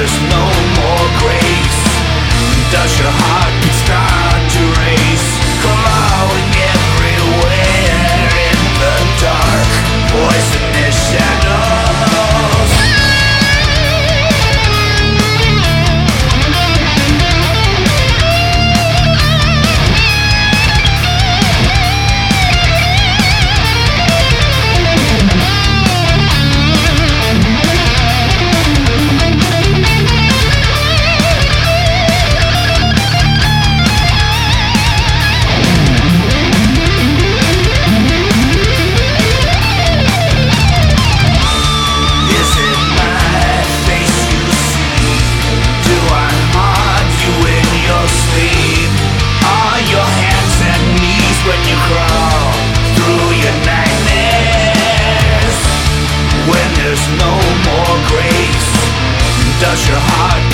there's no more grace. Does your heart? No more grace? Does your heart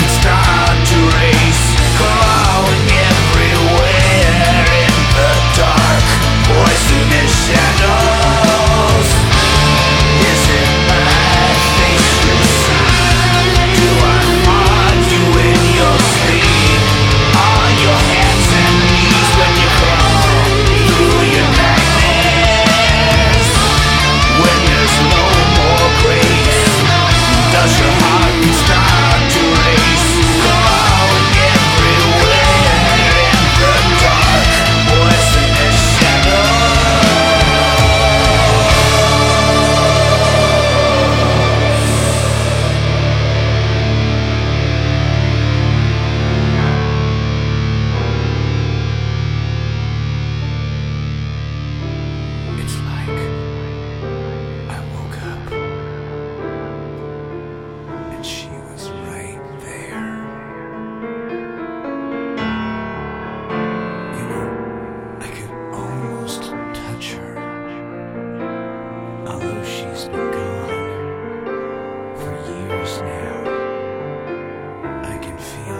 feel